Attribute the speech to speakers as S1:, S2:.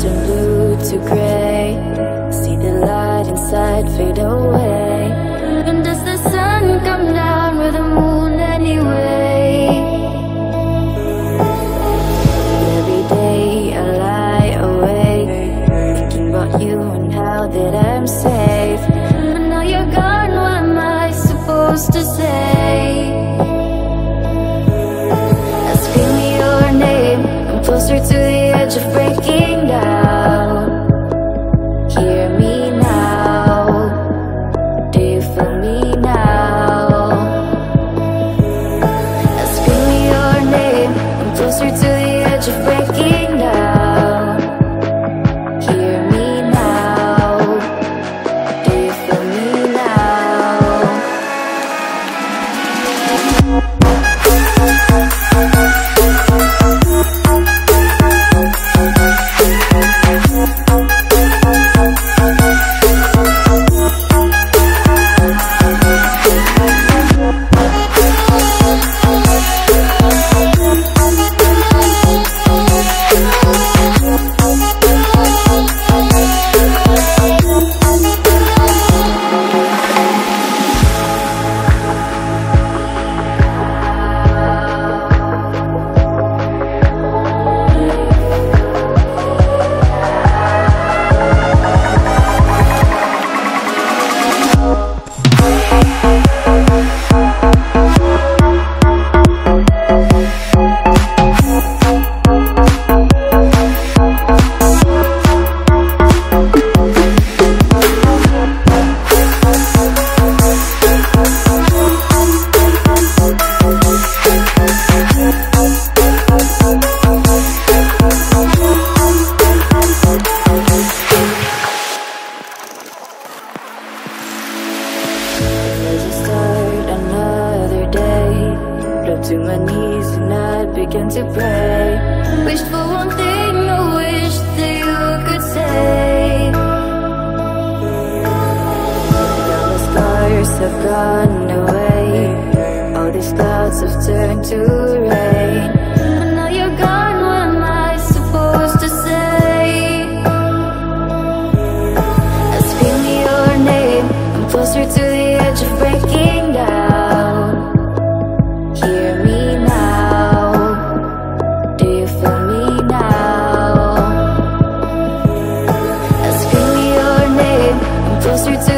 S1: turn blue to gray. See the light inside fade away. And does the sun come down with the moon anyway? Every day I lie awake, thinking about you and how that I'm safe. But now you're gone, what am I supposed to say? I scream your name, I'm closer to the edge of breaking closer to to my knees and I begin to pray. Wished for one thing, I wish that you could say. Now the scars have gone away, all these clouds have turned to rain. Closer to